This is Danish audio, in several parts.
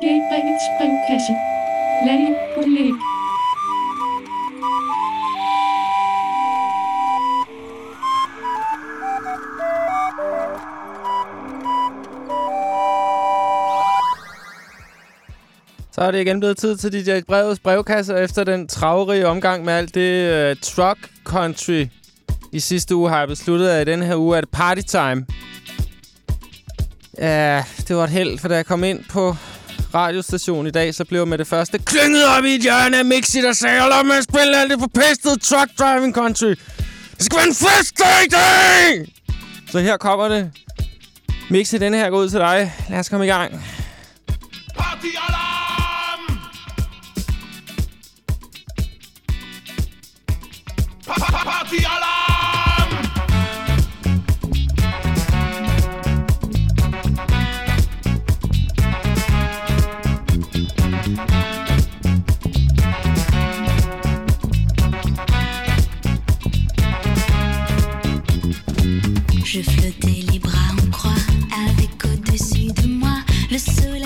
Brevets brevkasse. Lally Bulæg. Så er det igen blevet tid til DJ Brevets brevkasse efter den travrige omgang med alt det uh, truck country. I sidste uge har jeg besluttet, at i den her uge er det party time. Ja, det var et held, for da jeg kom ind på radiostation i dag, så blev med det første klynget op i et hjørne af Mixi, der sagde, lad mig spille alt det forpestede truck driving country. Det skal være en fest i dag! Så her kommer det. Mixi, denne her går ud til dig. Lad os komme i gang. Party Je flottais les bras en croix avec au-dessus de moi le soleil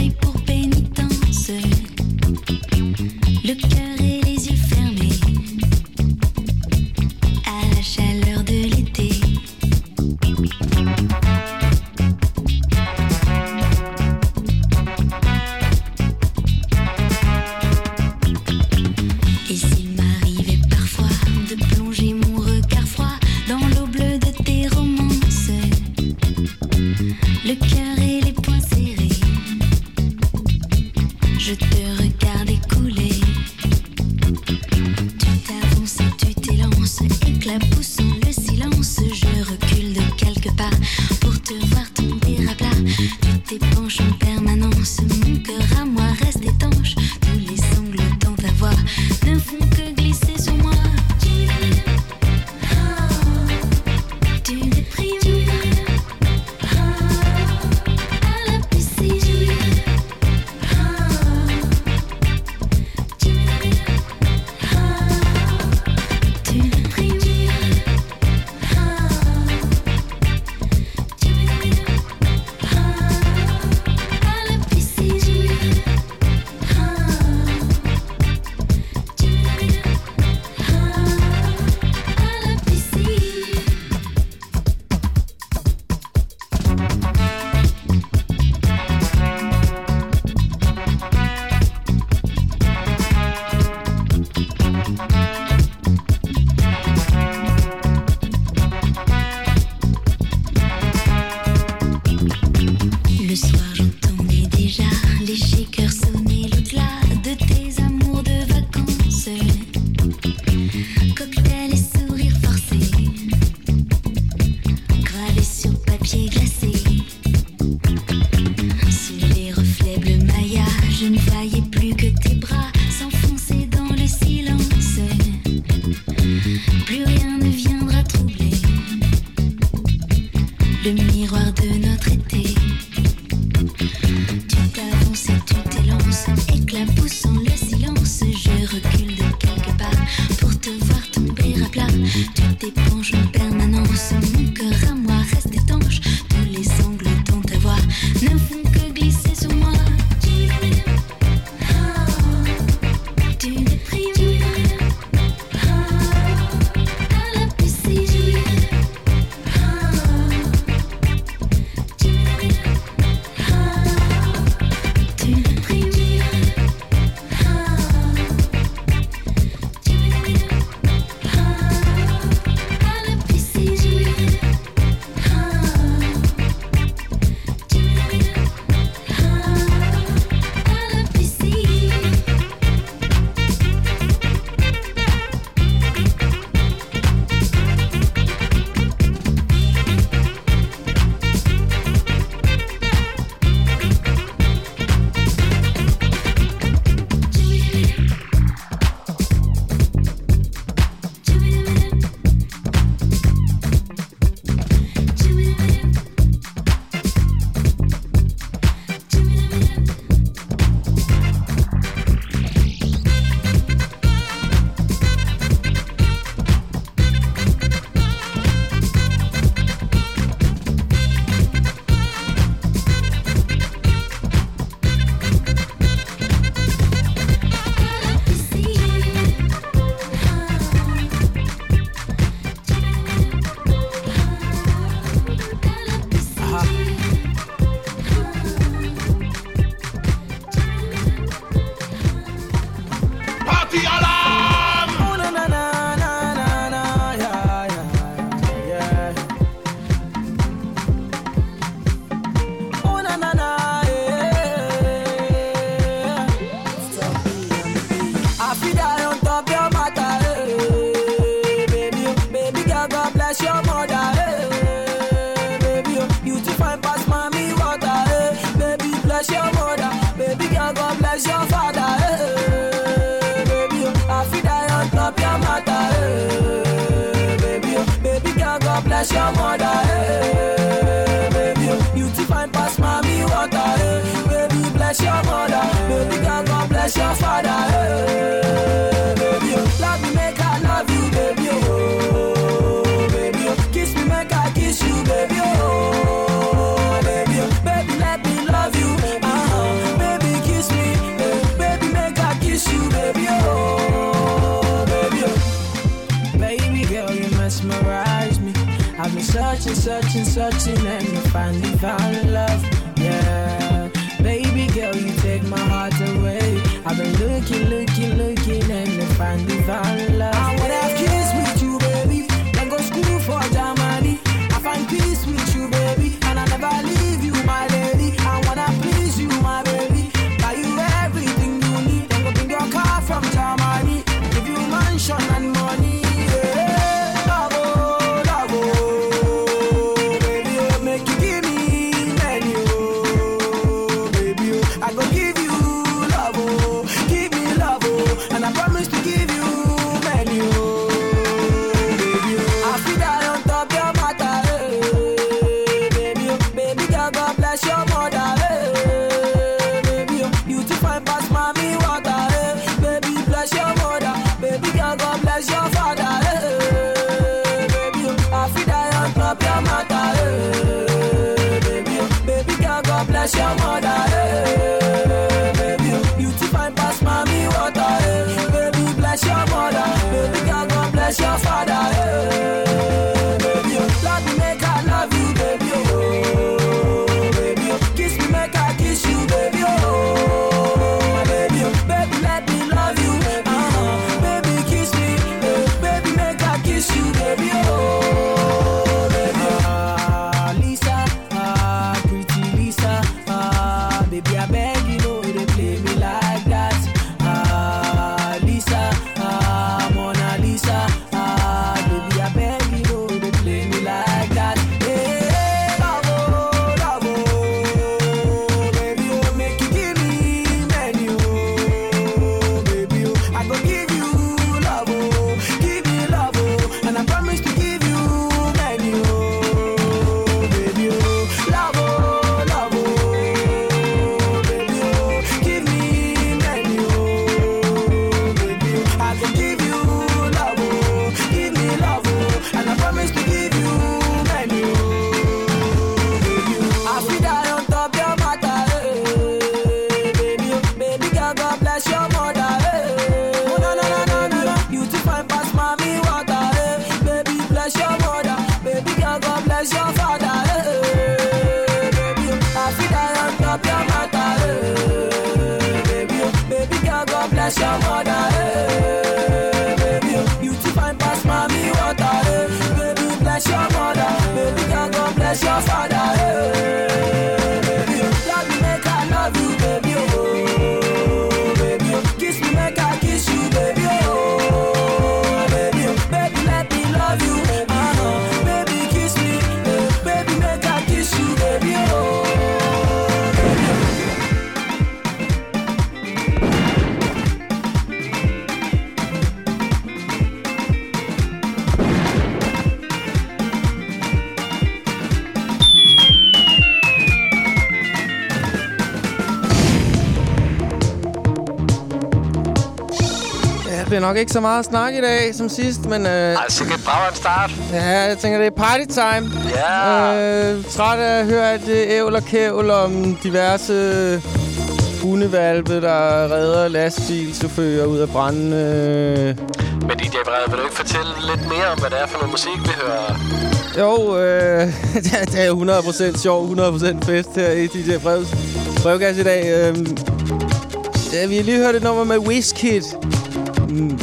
nok ikke så meget at snakke i dag som sidst, men... Øh, altså, Ej, sikkert bare en start. Ja, jeg tænker, det er party time. Ja. Yeah. Øh, træt af at høre alt det ævl og kævl om diverse hundevalpe, der redder lastbilchauffører ud af branden. Øh. Men DJ Brede, vil du ikke fortælle lidt mere om, hvad det er for noget musik, vi hører? Jo, øh, det er 100% sjov, 100% fest her i DJ Bredes brevkasse i dag. Øh, ja, vi har lige hørt et nummer med Wizkid. Mm.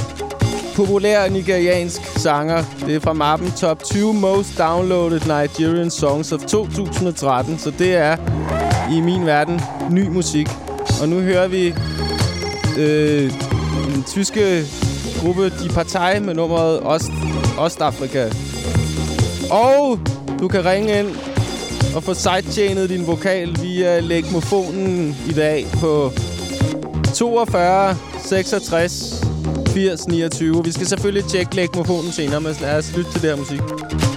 Populær nigeriansk sanger. Det er fra mappen Top 20 Most Downloaded Nigerian Songs of 2013. Så det er i min verden ny musik. Og nu hører vi øh, den tyske gruppe Die Partei med nummeret Ost Ostafrika. Og du kan ringe ind og få sidechainet din vokal via legmofonen i dag på 42 66 80 29. Vi skal selvfølgelig tjekke lægmofonen senere, men lad os lytte til det her musik.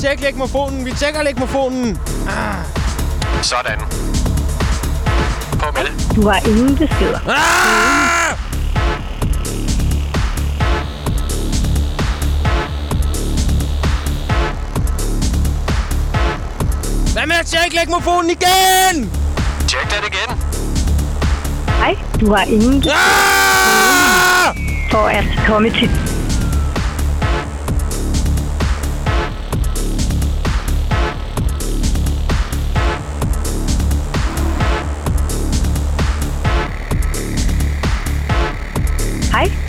Tjekke legmofonen. Vi tjekker legmofonen. Sådan. På med det. Du har ingen beskeder. Ah! Hvad med at tjekke legmofonen igen? Tjek den igen. Hej, du har ingen beskeder Ah! for at komme til...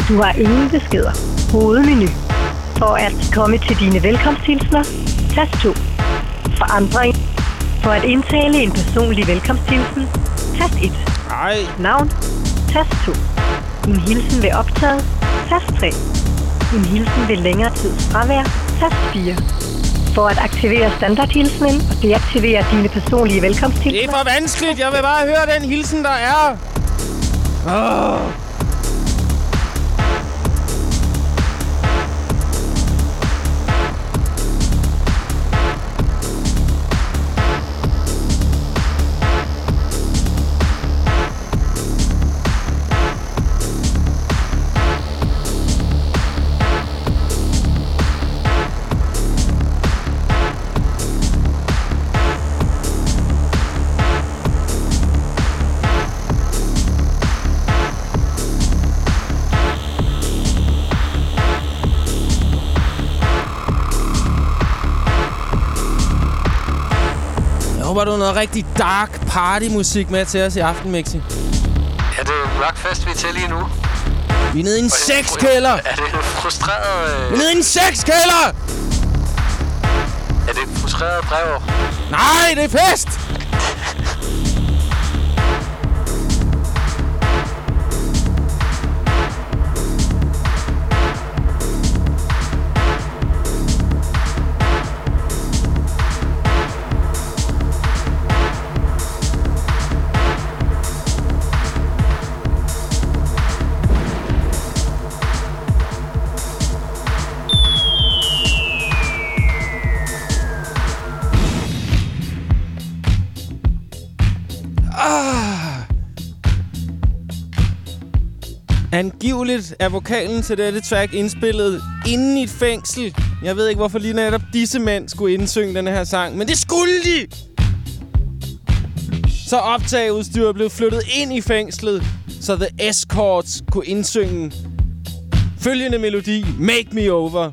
du har ingen beskeder. Hovedmenu. For at komme til dine velkomsthilsner, tast 2. Forandring. For at indtale en personlig velkomsthilsen, tast 1. Ej, Navn. Tast 2. En hilsen ved optaget. Tast 3. En hilsen ved længere tids fravær. Tast 4. For at aktivere standardhilsenen og deaktivere dine personlige det er for vanskeligt. Jeg vil bare høre den hilsen, der er. Åh. Håber, du noget rigtig dark partymusik med til os i aften, Mixi. Er det en mørk fest, vi er til lige nu? Vi er nede i en sexkælder! Er det en frustreret... Vi Øh, er nede i en sexkælder! er det en frustreret brev? Nej, det er fest! Angiveligt er vokalen til dette track indspillet inden i et fængsel. Jeg ved ikke, hvorfor lige netop disse mænd skulle indsynge den her sang, men det skulle de! Så optageudstyret blev flyttet ind i fængslet, så The Escorts kunne indsynge følgende melodi, Make Me Over.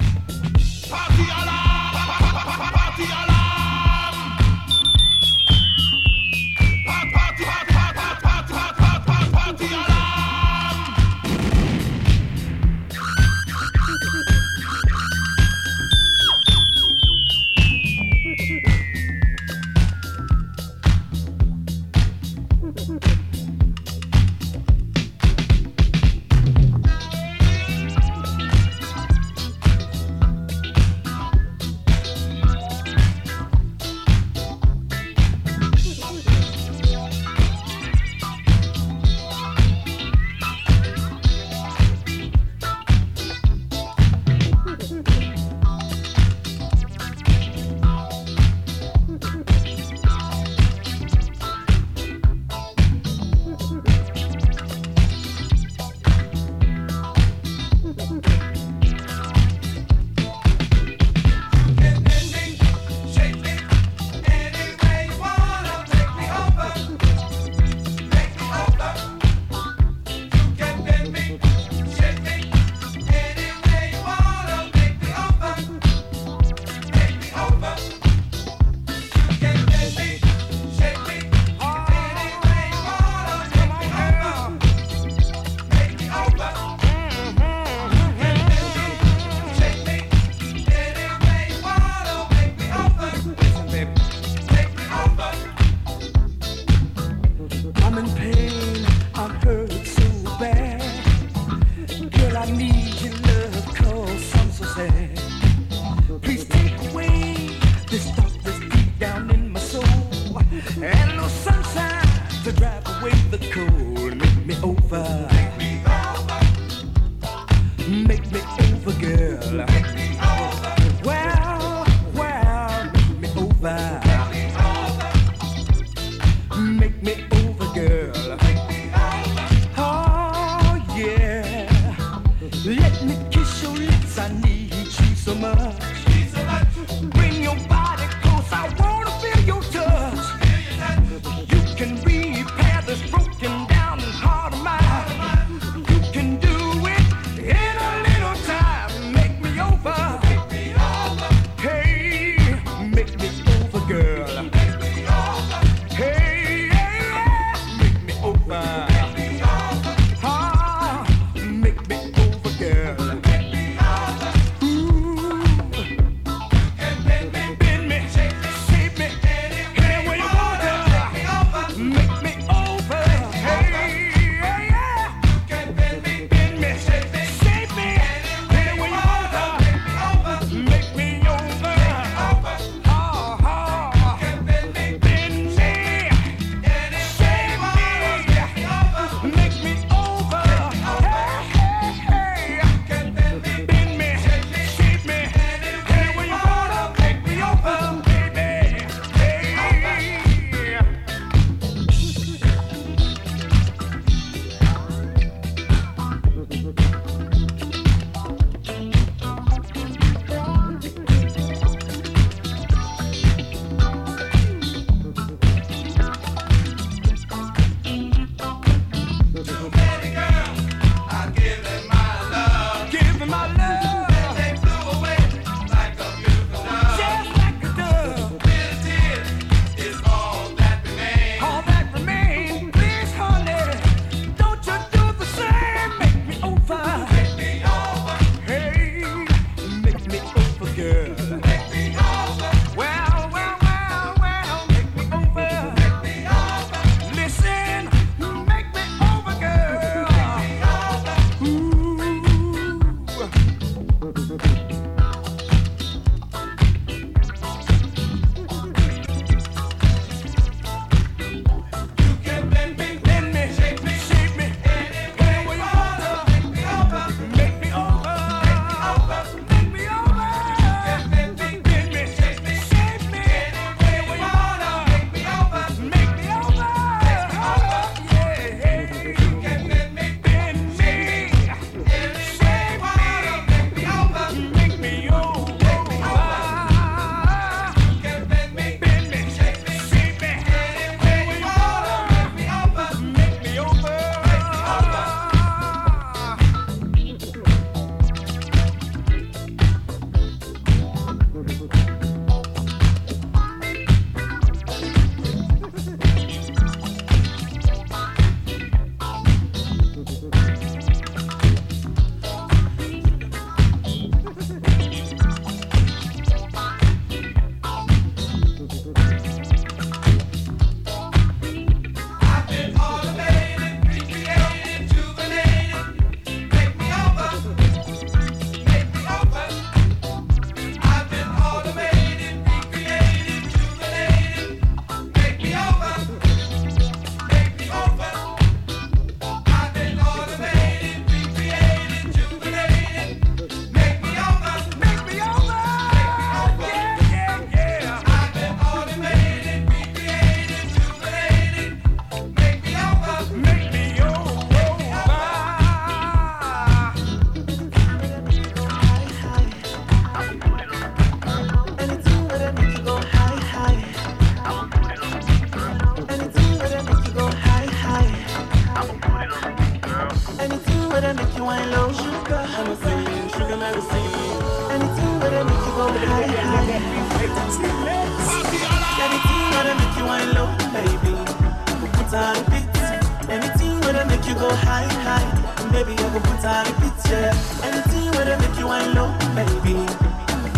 Anything where they make you low, baby.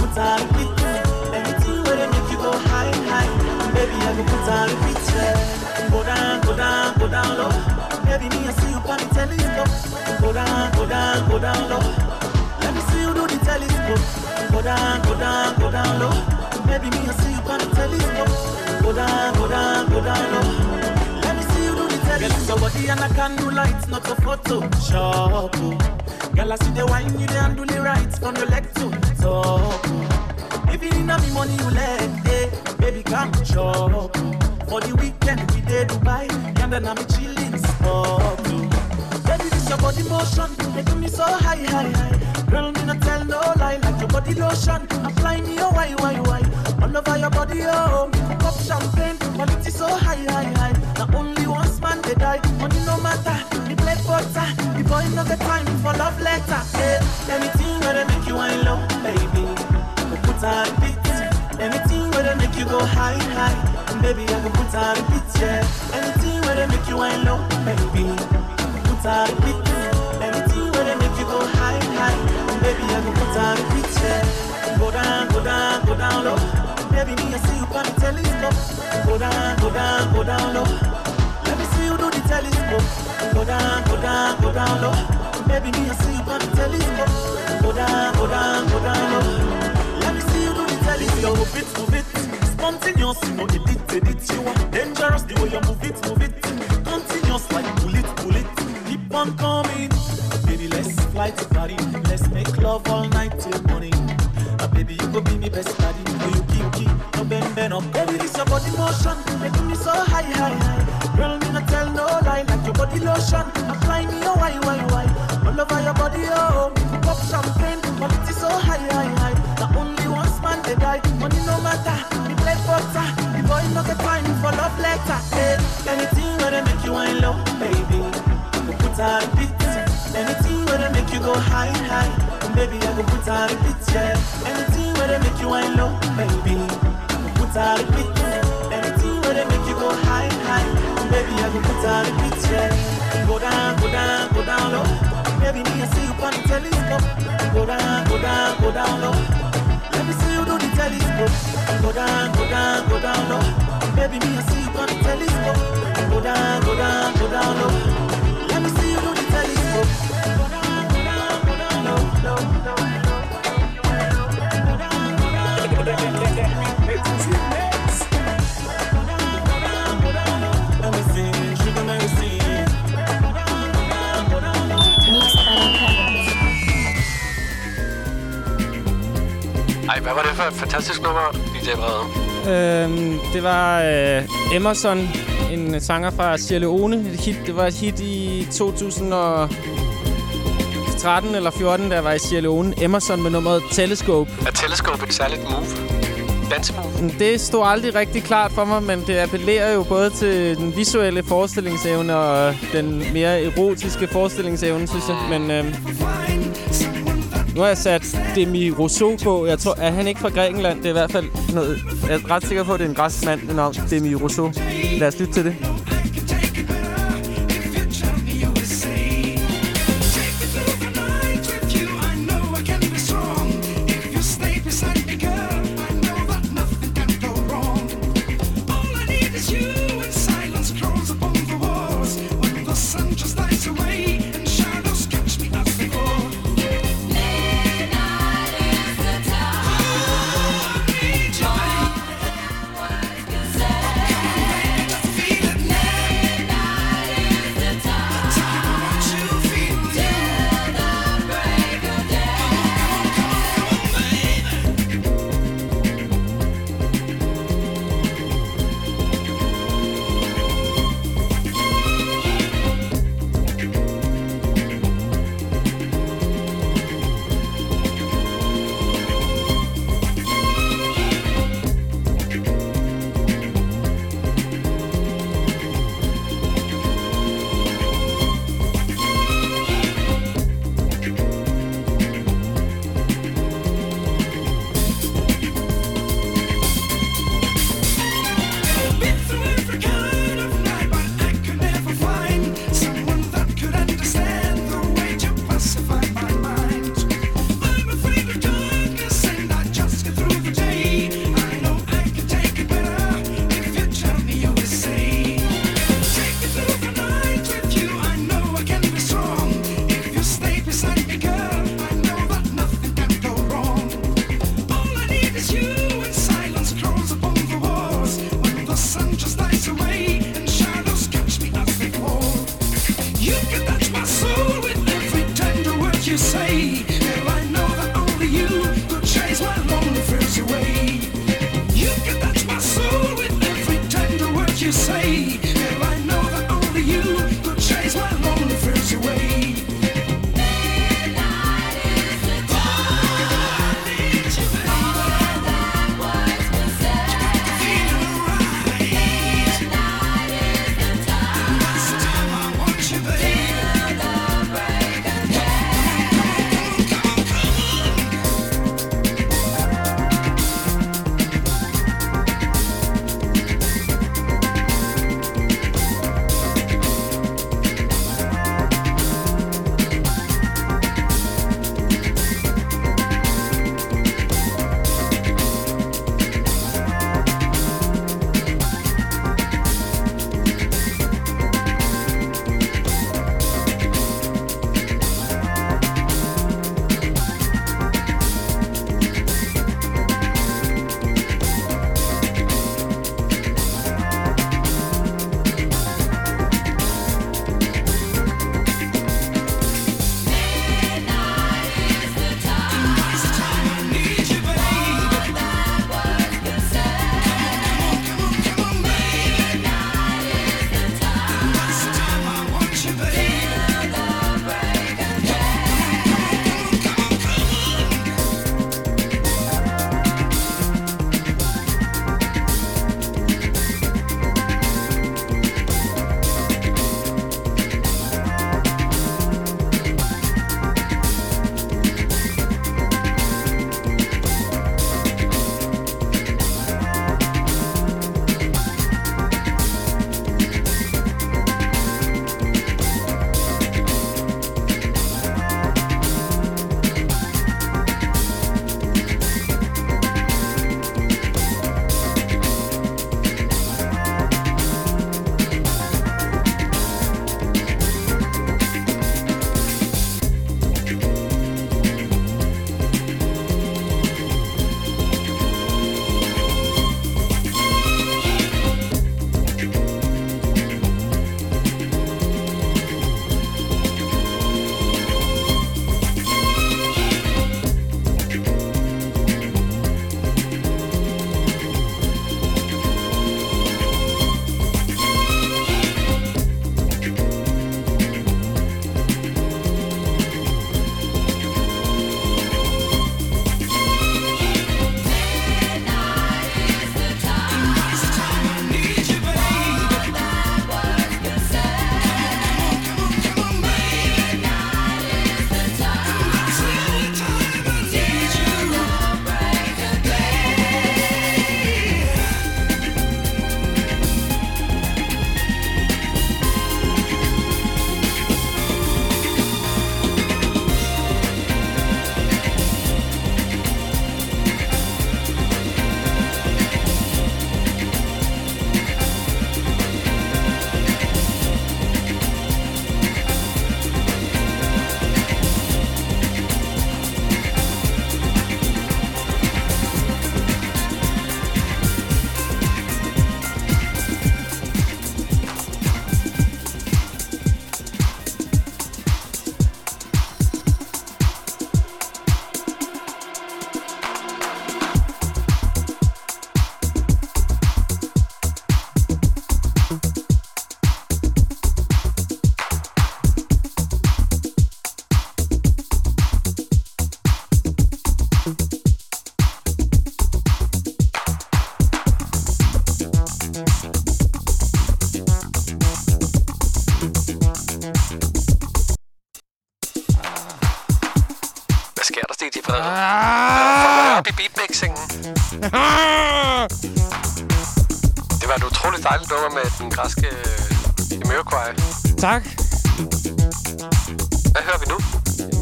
Put on anything where they make you go high, high, baby. I go put on yeah. Go down, go down, go down low, baby. Me I see you on the telescope. Go down, go down, go down low. Let me see you do the telescope. Go down, go down, go down low, baby. Me I see you on the telescope. Go down, go down, go down low. Girl, it's your body and a candlelight, it's not a photo shop. Girl, I see the wine you the handle the rights from your leg to top. If you didn't me money, you let hey, eh, baby come shop. For the weekend we did Dubai, and then I'm a chilling spot. Baby, this your body motion, making me so high, high, high. Girl, me not tell no lie, like your body lotion, apply me oh why, why, why. All over your body, oh, cup champagne, quality so high, high, high. Now only once man they die, money no matter. Me play butter, the boy no get time for love letter. Yeah, anything where they make you wine low, baby. We put in beat. Anything where they make you go high, high. And baby, I can put in beat, yeah. Anything where they make you wine low, baby. Put her in beat. Anything where they make you go high, high. And baby, I can put in beat, yeah. Go down, go down, go down low. Baby, me, I see you on the telescope. Go down, go down, go down low. Let me see you do the telescope. Go down, go down, go down low. Baby, me, I see you on the telescope. Go down, go down, go down low. Let me see you do the telescope. Move it, move it. Spontaneous, you know, edit, edit. You are dangerous the way you move it, move it. Continuous like bullet, bullet. Keep on coming. Baby, let's fly to Paris. Let's make love all night till morning. Uh, baby, you go be me best buddy. Bend up. Baby, this your body motion, making me so high, high, high. Girl, me not tell no lie, like your body lotion. Apply me, oh, why, why, why? All over your body, oh, me pop champagne, quality so high, high, high. Now only once man they die, money no matter. Me play butter, the boy no get time for love letter. Hey, anything where they make you wine low, baby. We put her in beat. Anything where they make you go high, high. Baby, I go put her in beat, yeah. Anything where they make you wine low, baby. Put her in beat. Anything where they make you go high, high. Baby, I go put her in beat, yeah. Go down, go down, go down low. Baby, me, I see you on the telescope. Go down, go down, go down low. Let me see you do the telescope. Go down, go down, go down low. Baby, me, I see you on the telescope. Go down, go down, go down low. Ej, hvad var det for et fantastisk nummer, DJ Brede? Øhm, det var øh, Emerson, en sanger fra Sierra Leone. Et hit, det var et hit i 2013 eller 14, da jeg var i Sierra Leone. Emerson med nummeret Telescope. Er Telescope et særligt move? Dansemove? Men Det stod aldrig rigtig klart for mig, men det appellerer jo både til den visuelle forestillingsevne og den mere erotiske forestillingsevne, synes jeg. Men øhm, nu har jeg sat Demi Rousseau på. Jeg tror, er han ikke fra Grækenland? Det er i hvert fald noget... Jeg er ret sikker på, at det er en græsk mand, navn Demi Rousseau. Lad os lytte til det. Tak. Hvad hører vi nu?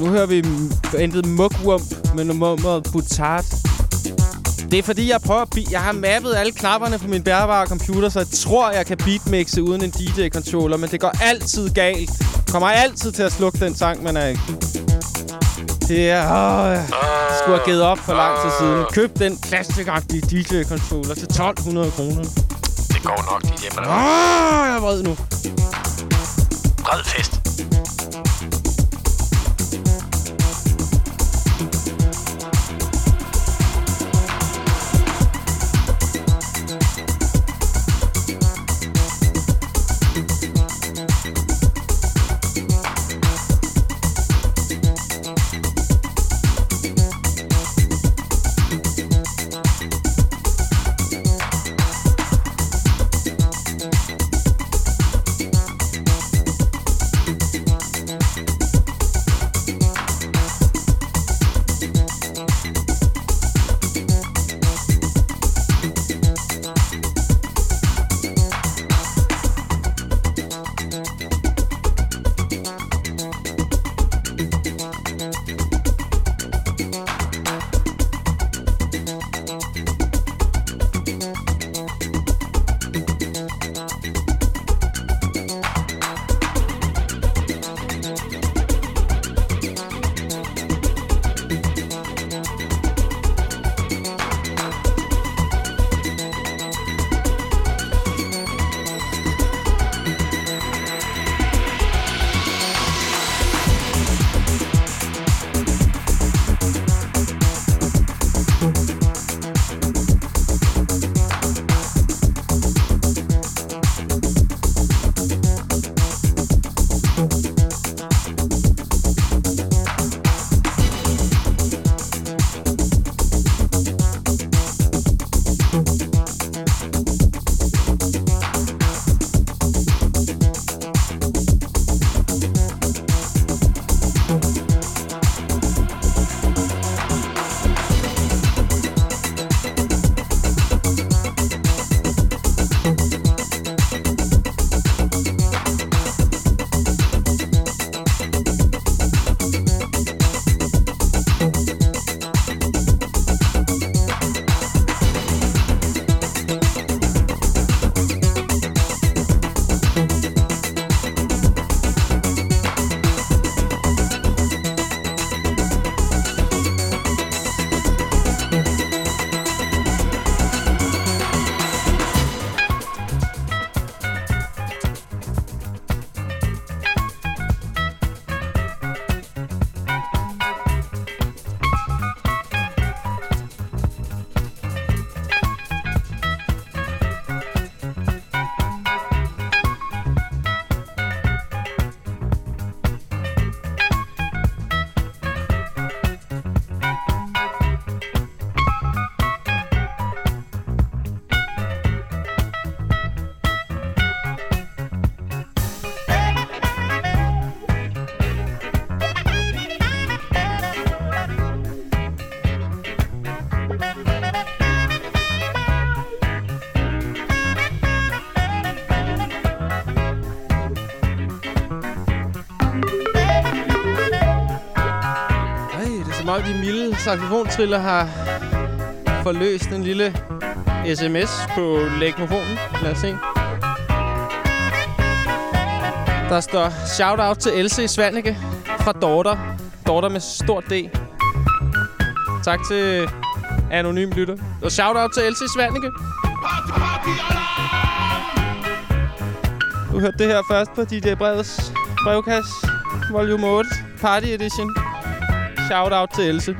Nu hører vi bandet Mugwump med nummeret Butard. Det er fordi, jeg prøver at Jeg har mappet alle knapperne på min bærbare computer, så jeg tror, jeg kan beatmixe uden en DJ-controller, men det går altid galt. Kommer altid til at slukke den sang, man er i. Det er... Åh, jeg skulle have givet op for lang tid siden. Køb den plastikagtige DJ-controller til 1200 kroner. Det går nok, de hjemme. Åh, jeg er vred nu. Bred fest. Saxofontriller har forløst en lille sms på lægmofonen. Lad os se. Der står shout-out til Else Svanike fra Dorter. Dorter med stort D. Tak til anonym lytter. Og shout-out til Else Svanike. Du hørte det her først på DJ Brevets brevkasse. Volume 8. Party Edition. Shout-out til Else.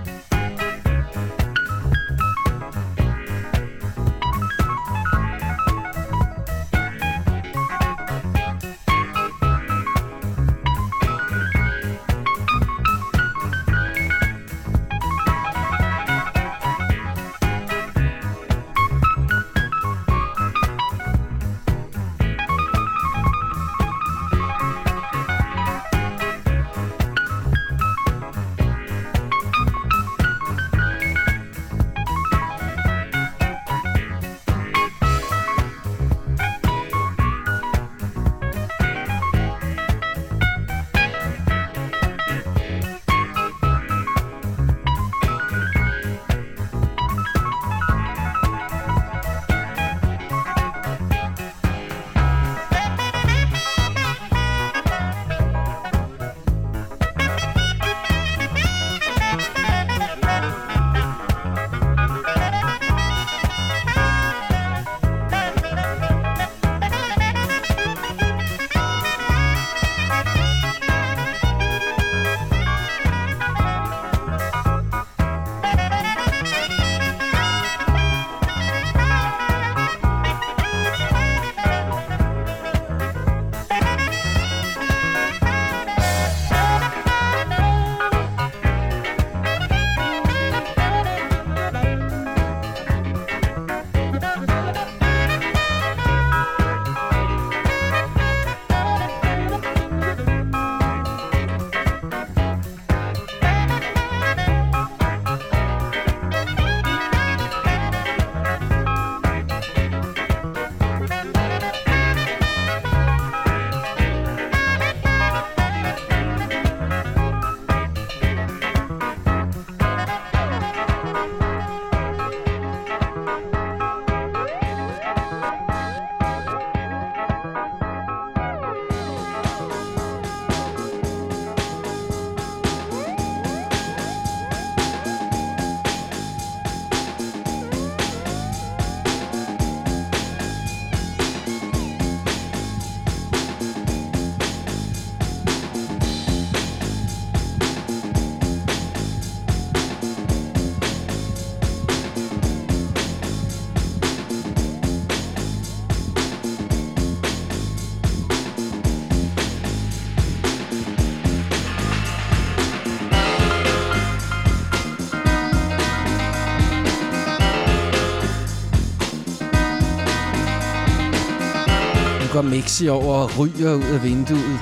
Mixi over og ryger ud af vinduet.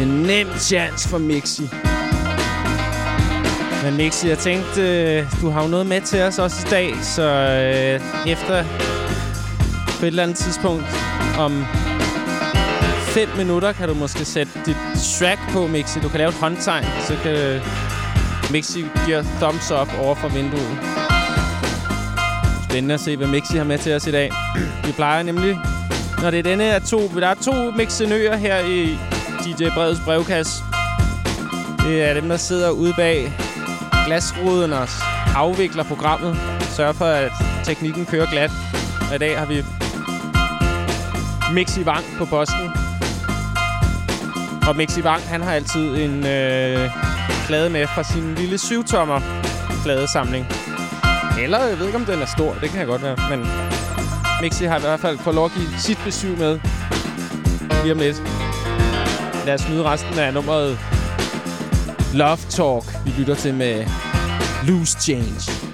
En nem chance for Mixi. Men Mixi, jeg tænkte, øh, du har jo noget med til os også i dag, så øh, efter på et eller andet tidspunkt om 5 minutter kan du måske sætte dit track på, Mixi. Du kan lave et håndtegn, så kan øh, Mixi give thumbs up over for vinduet. Spændende at se, hvad Mixi har med til os i dag. Vi plejer nemlig, når det er denne af to... Der er to mixenører her i DJ Breds brevkasse. Det er dem, der sidder ude bag glasruden og afvikler programmet. Sørger for, at teknikken kører glat. Og i dag har vi Mixi Wang på posten. Og Mixi Wang, han har altid en øh, plade med fra sin lille 7-tommer pladesamling. Eller jeg ved ikke, om den er stor. Det kan jeg godt være. Men Mixi har i hvert fald fået lov at give sit besøg med lige om lidt. Lad os nyde resten af nummeret Love Talk, vi lytter til med Loose Change.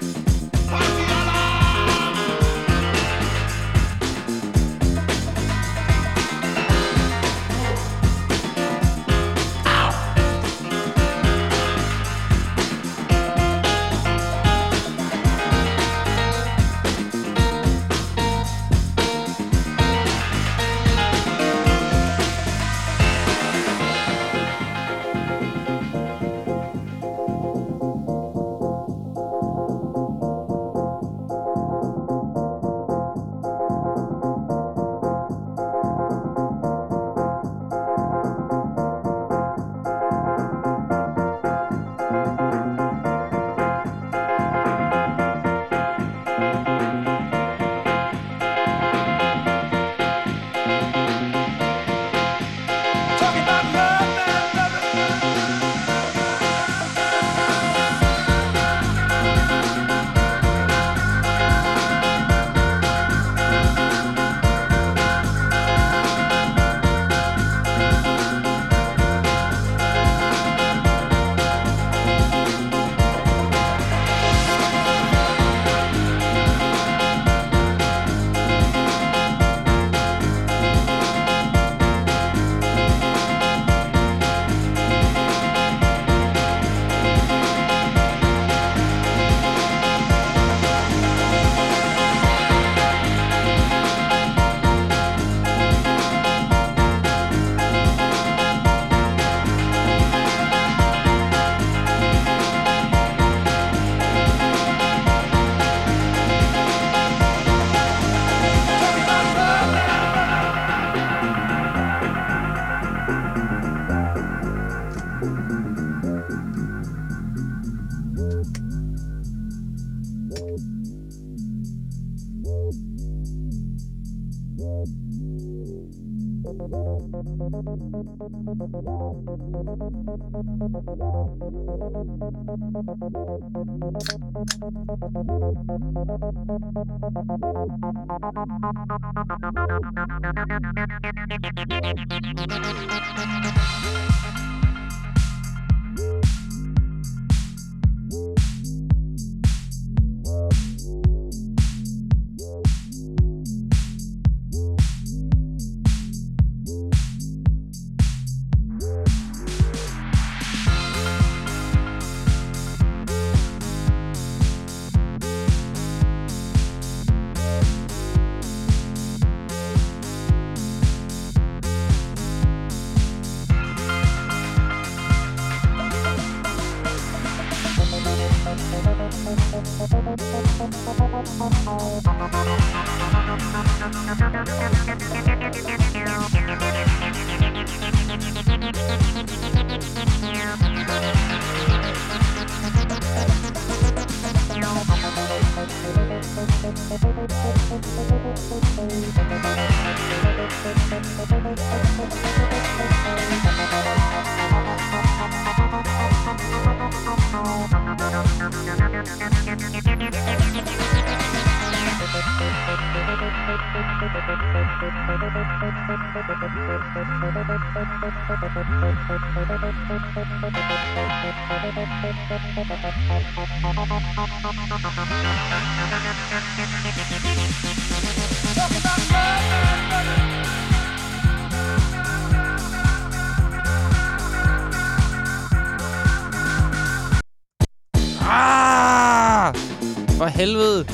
helvede!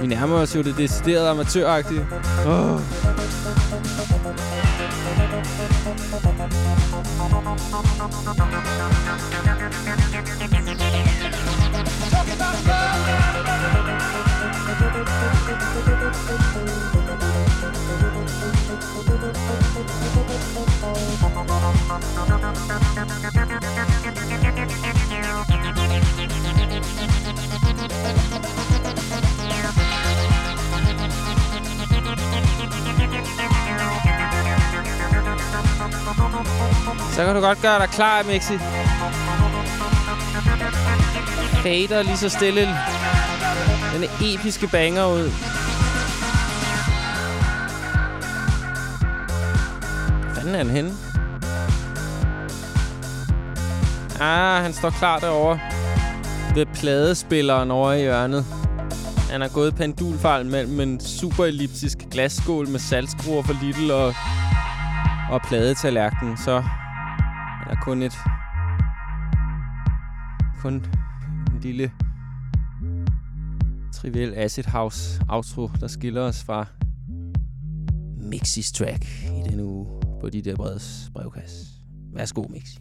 Vi nærmer os jo det decideret amatøragtige. Oh. kan du godt gøre dig klar, Mixi. Fader lige så stille den episke banger ud. Hvor fanden er han henne? Ah, han står klar derovre. Ved pladespilleren over i hjørnet. Han har gået pendulfald mellem en super elliptisk glasskål med saltskruer for Little og, og pladetallerkenen. Så kun et... Kun en lille trivial acid house outro, der skiller os fra Mixis track i denne uge på de der breds brevkasse. Værsgo, Mixi.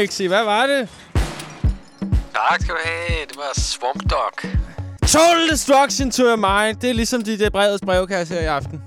Mixi. Hvad var det? Tak skal du have. Det var Swamp Dog. Total destruction to your mind. Det er ligesom de der brevets brevkasse her i aften.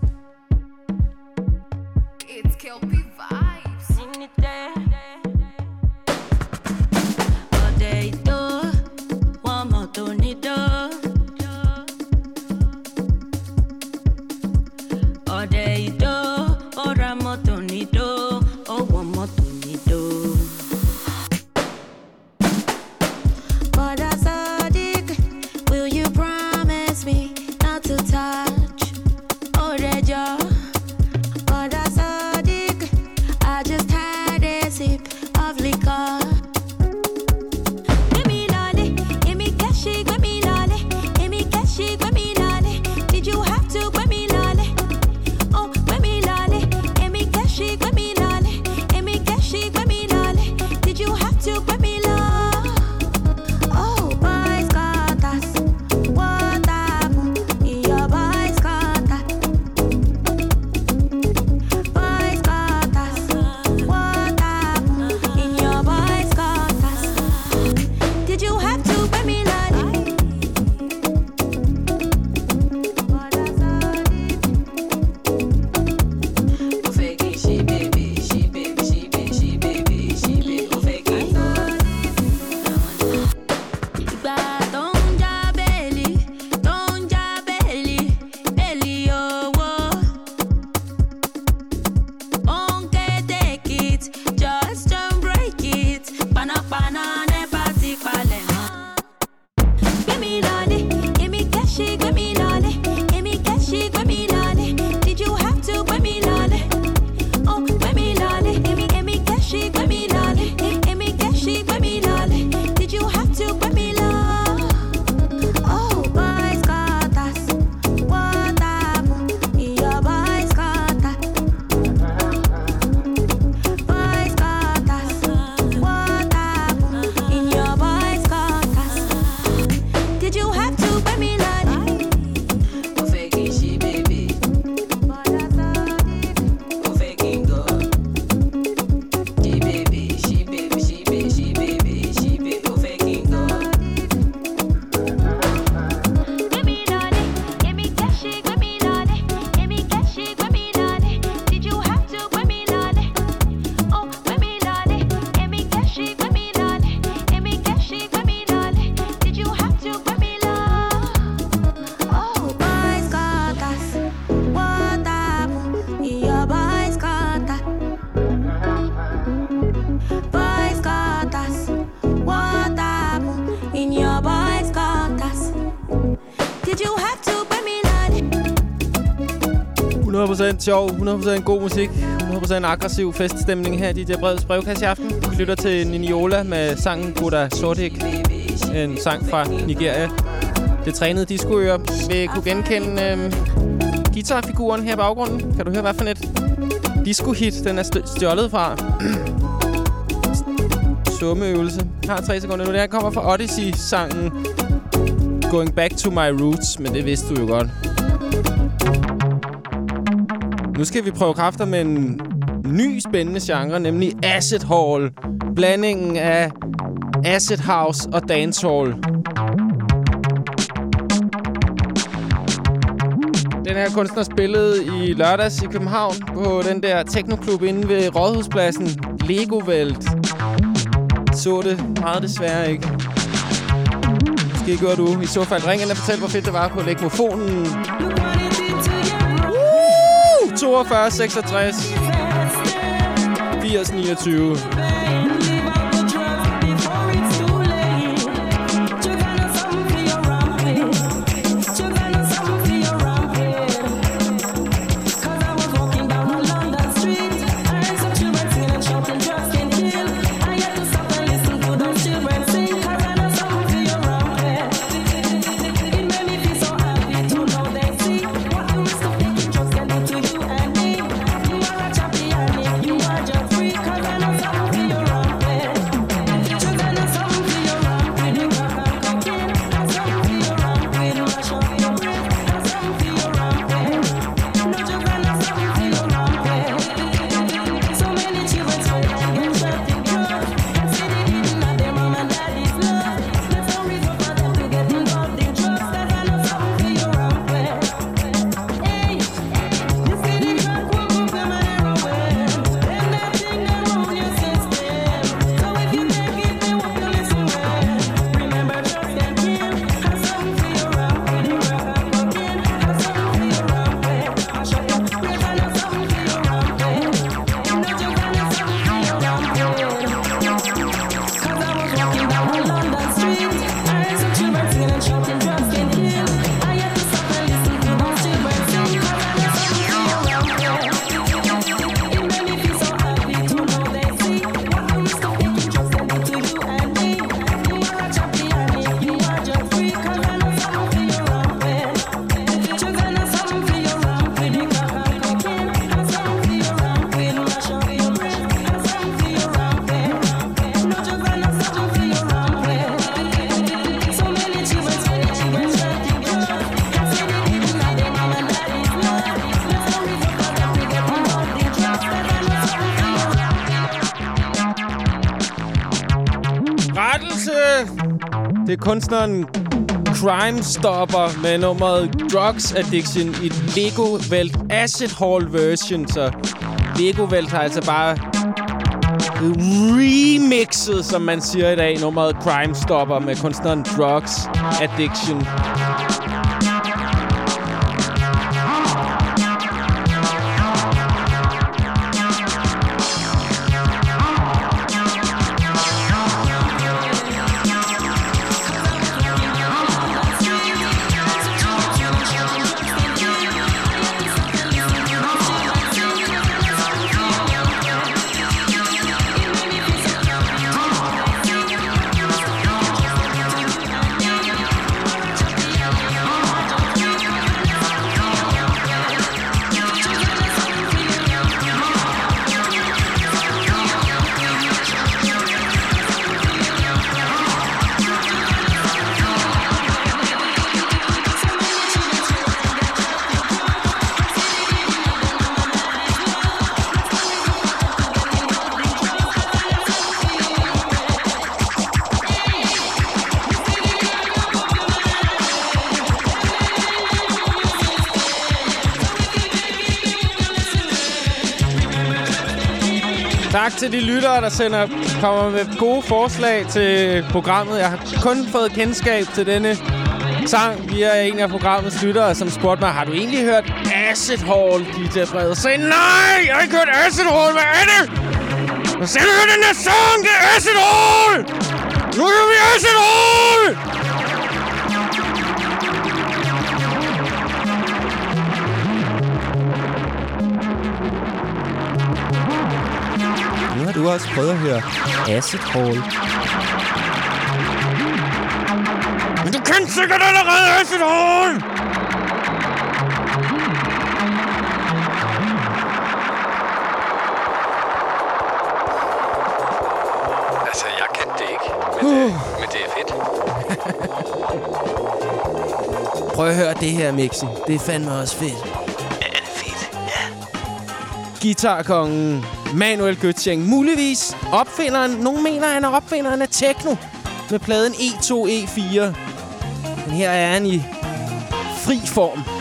100% sjov, 100% god musik, 100% aggressiv feststemning her i DJ Breds brevkasse i aften. Vi lytter til Niniola med sangen Buddha Sodik, en sang fra Nigeria. Det trænede discoører vil kunne genkende øh, guitarfiguren her i baggrunden. Kan du høre, hvad for et disco-hit den er stjålet fra? Summeøvelse. Har tre sekunder nu. Det her kommer fra Odyssey-sangen Going Back to My Roots, men det vidste du jo godt. Nu skal vi prøve kræfter med en ny spændende genre, nemlig Acid Hall. Blandingen af Acid House og Dancehall. Den her kunstner spillede i lørdags i København på den der teknoklub inde ved Rådhuspladsen. Legovelt. Så det meget desværre ikke. Måske gjorde du. I så fald ring ind og fortæl, hvor fedt det var på legmofonen. 42, 66, 80, 29. kunstneren Crime Stopper med nummeret Drugs Addiction i et Lego Welt Acid Hall version. Så Lego Welt har altså bare remixet, som man siger i dag, nummeret Crime Stopper med kunstneren Drugs Addiction. Til de lyttere, der sender, kommer med gode forslag til programmet. Jeg har kun fået kendskab til denne sang via en af programmets lyttere, som spurgte mig, har du egentlig hørt Acid Hall, DJ Frede? Så sagde nej, jeg har ikke hørt Acid Hall. Hvad er det? Jeg sagde, hør den der sang, det er Acid Hall! Nu er vi Acid Hall! Har du også prøvet at høre Acid Hall. Men du kendte sikkert allerede Acid Hall! Altså, jeg kendte det ikke, men, uh. øh, men det er fedt. Prøv at høre det her, Mixi. Det er fandme også fedt. Er det fedt? Ja. Guitarkongen Manuel Götzing. Muligvis opfinderen. Nogle mener, han er opfinderen af techno. Med pladen E E2 E4. Men her er han i fri form.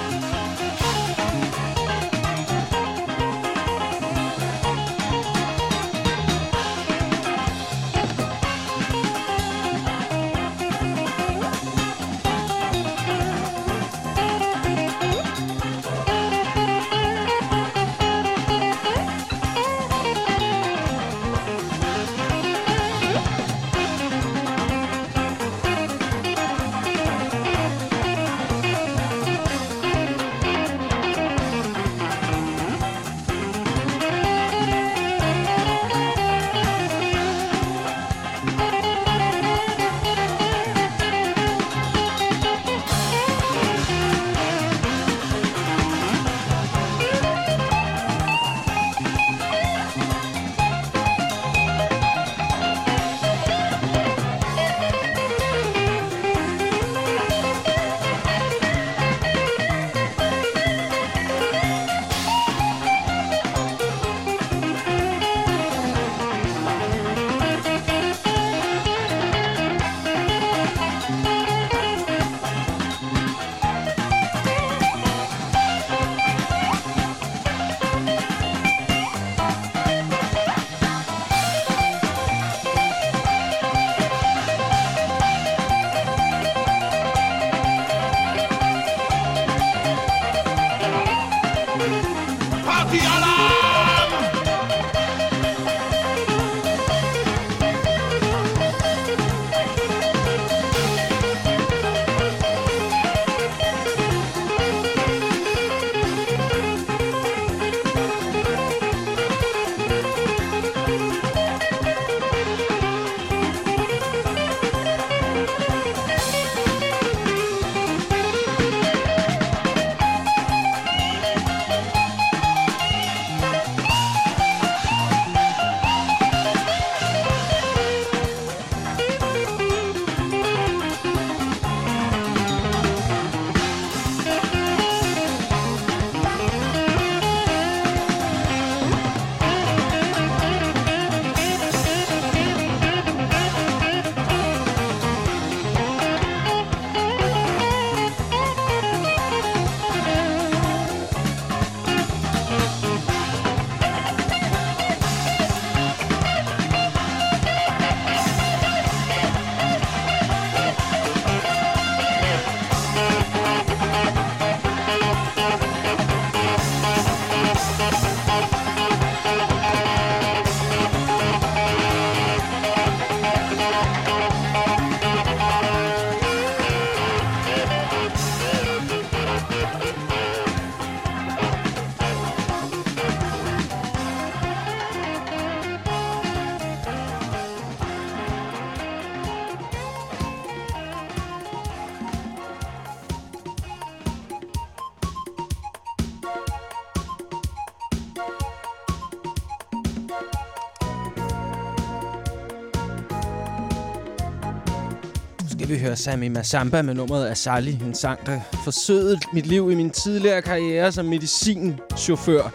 Sammy Masamba med nummeret Asali. En sang, der forsøgede mit liv i min tidligere karriere som medicinchauffør. Der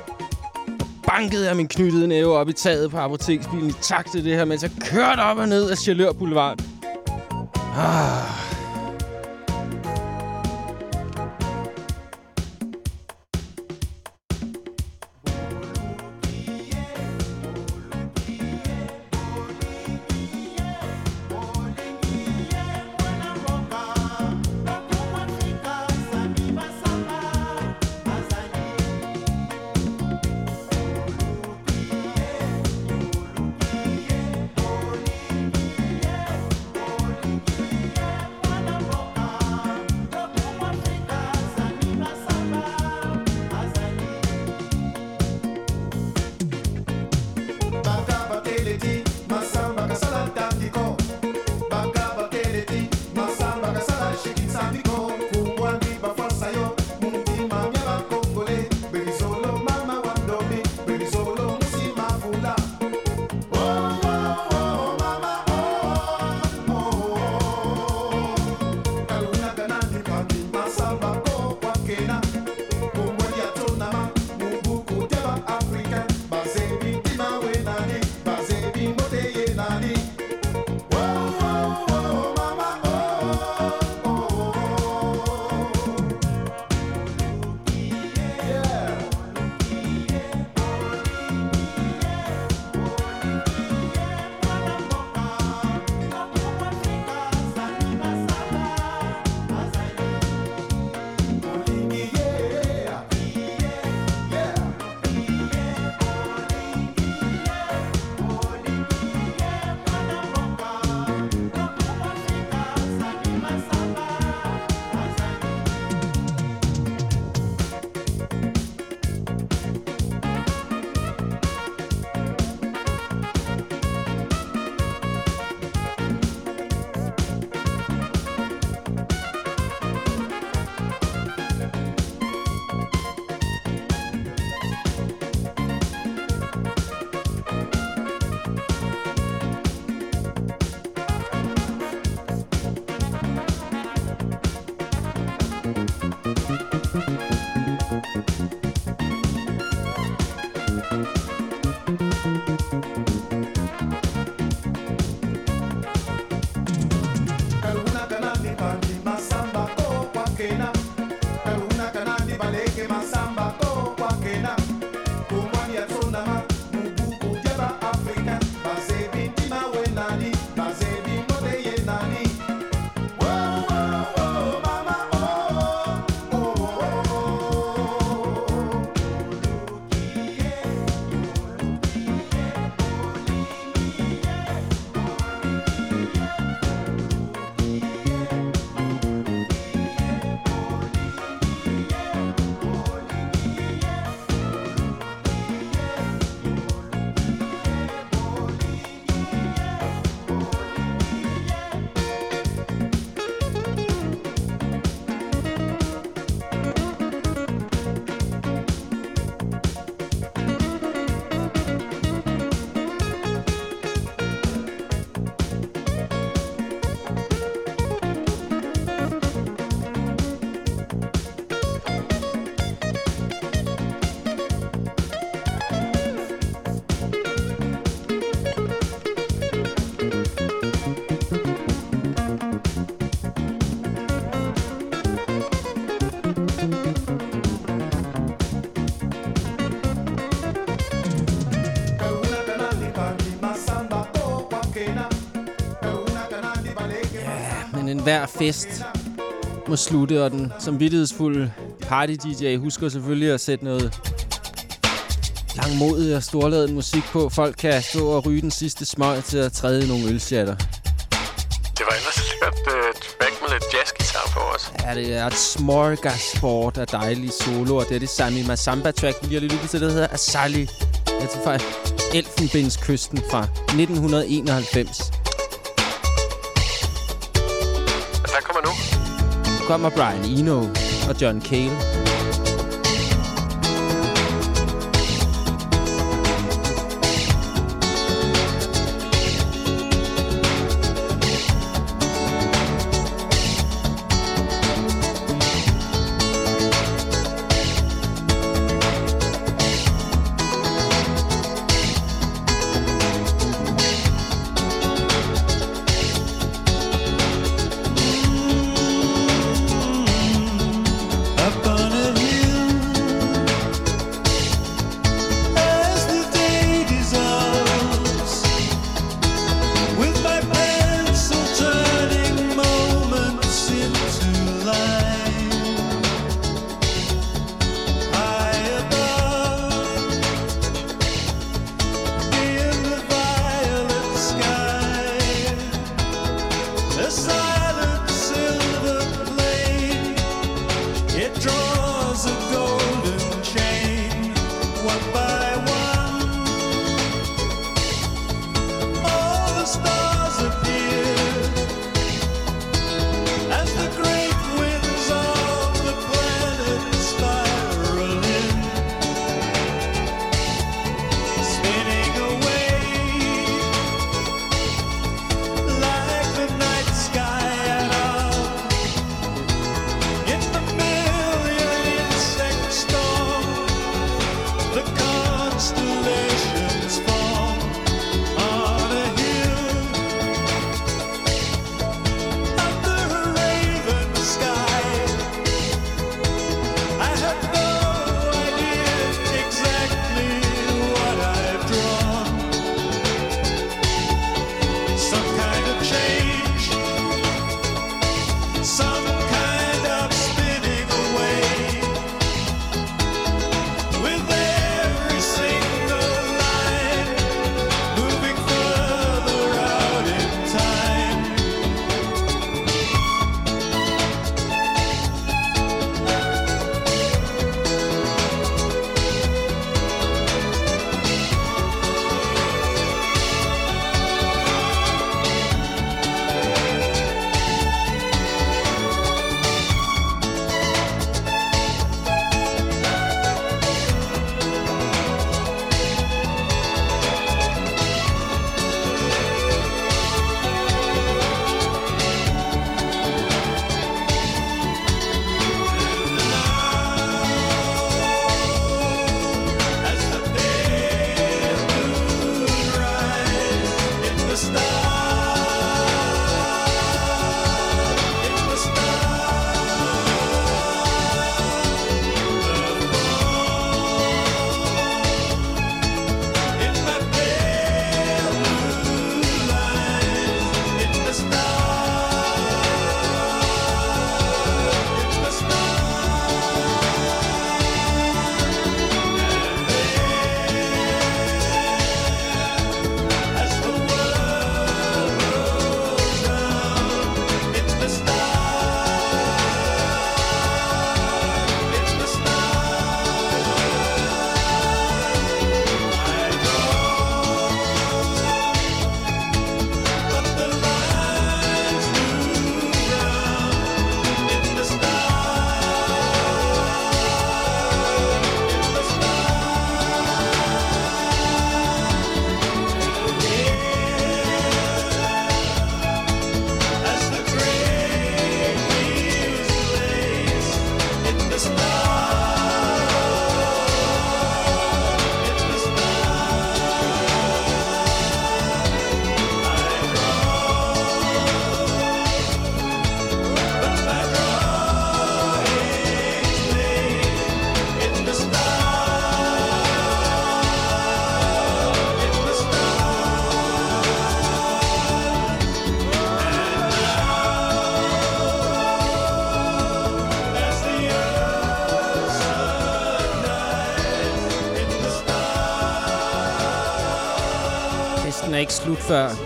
bankede jeg min knyttede næve op i taget på apoteksbilen i takt til det her, mens jeg kørte op og ned af Chalør Boulevard. Ah. Hver fest må slutte, og den samvittighedsfulde party-DJ husker selvfølgelig at sætte noget langmodig og storladet musik på. Folk kan stå og ryge den sidste smøg til at træde i nogle ølshatter. Det var ellers lidt uh, track med lidt jazzgitar på os. Ja, det er et smorgasbord af dejlige soloer. Det er det Sami Masamba-track, vi lige har lidt ud til, der hedder Asali. Tager fra Elfenbenskysten fra 1991. kommer Brian Eno og John Cale. electro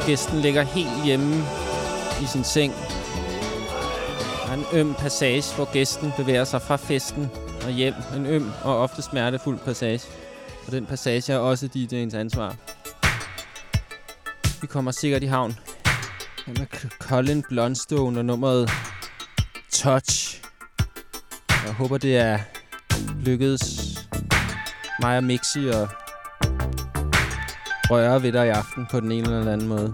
gæsten ligger helt hjemme i sin seng. Der er en øm passage, hvor gæsten bevæger sig fra festen og hjem. En øm og ofte smertefuld passage. Og den passage er også DJ'ens ansvar. Vi kommer sikkert i havn. Med Colin Blundstone og nummeret Touch. Jeg håber, det er lykkedes mig og Mixi og røre ved dig i aften på den ene eller den anden måde.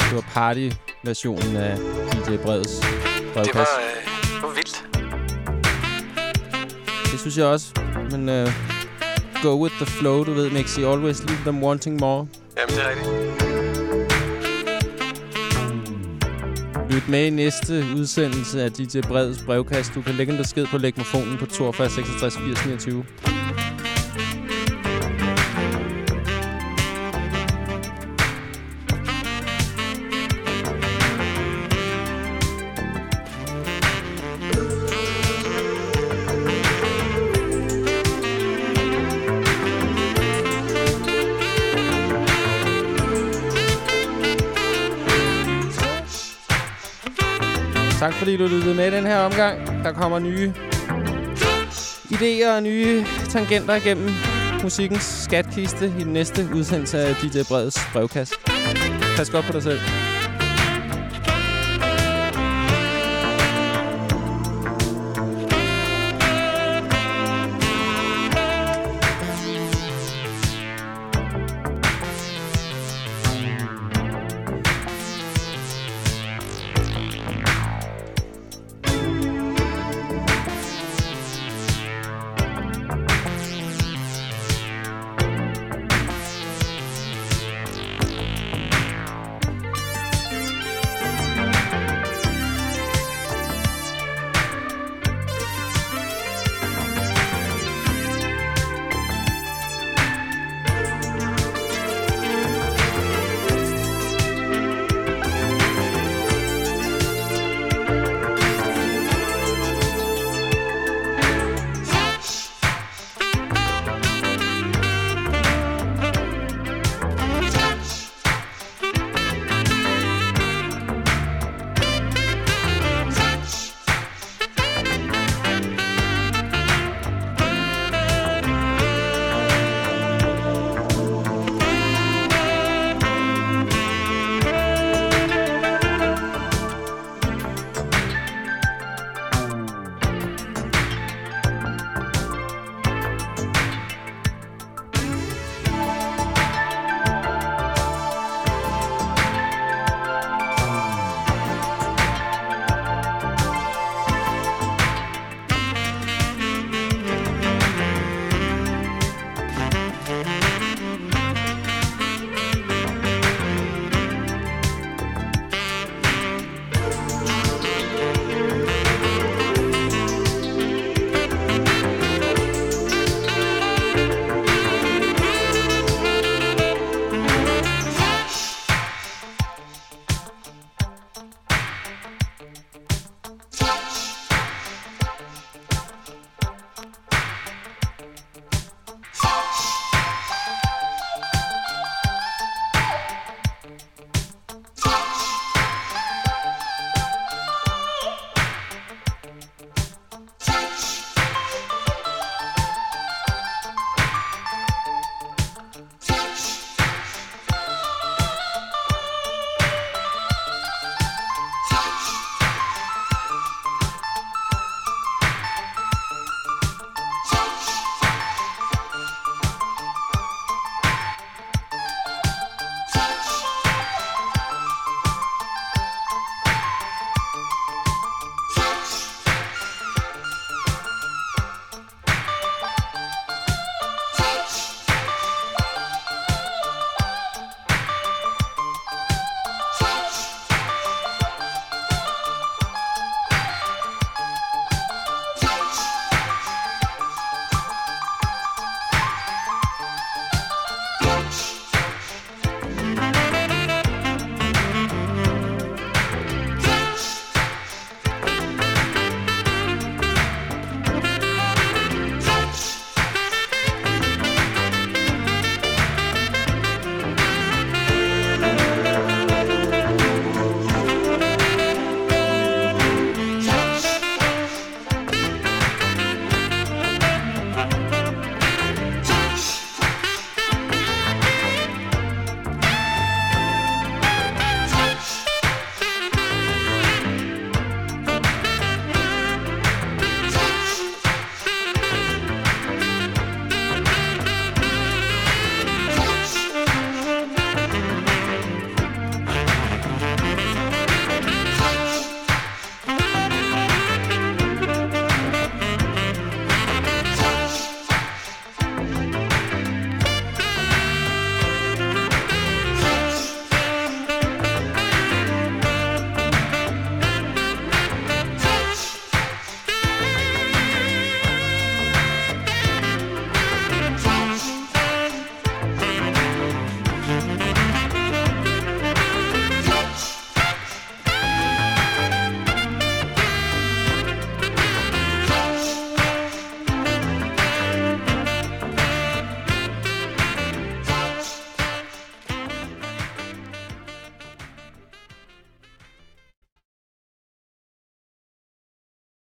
Det var party-versionen af DJ Breds Det brevkasse. var, øh, det var vildt. Det synes jeg også. Men uh, go with the flow, du ved, Mixi. Always leave them wanting more. Jamen, det er rigtigt. Lyt med i næste udsendelse af DJ Breds brevkast. Du kan lægge en besked på lægmofonen på 42 66 80 29. fordi du lyttede med i den her omgang. Der kommer nye idéer og nye tangenter igennem musikkens skatkiste i den næste udsendelse af DJ Breds brevkast. Pas godt på dig selv.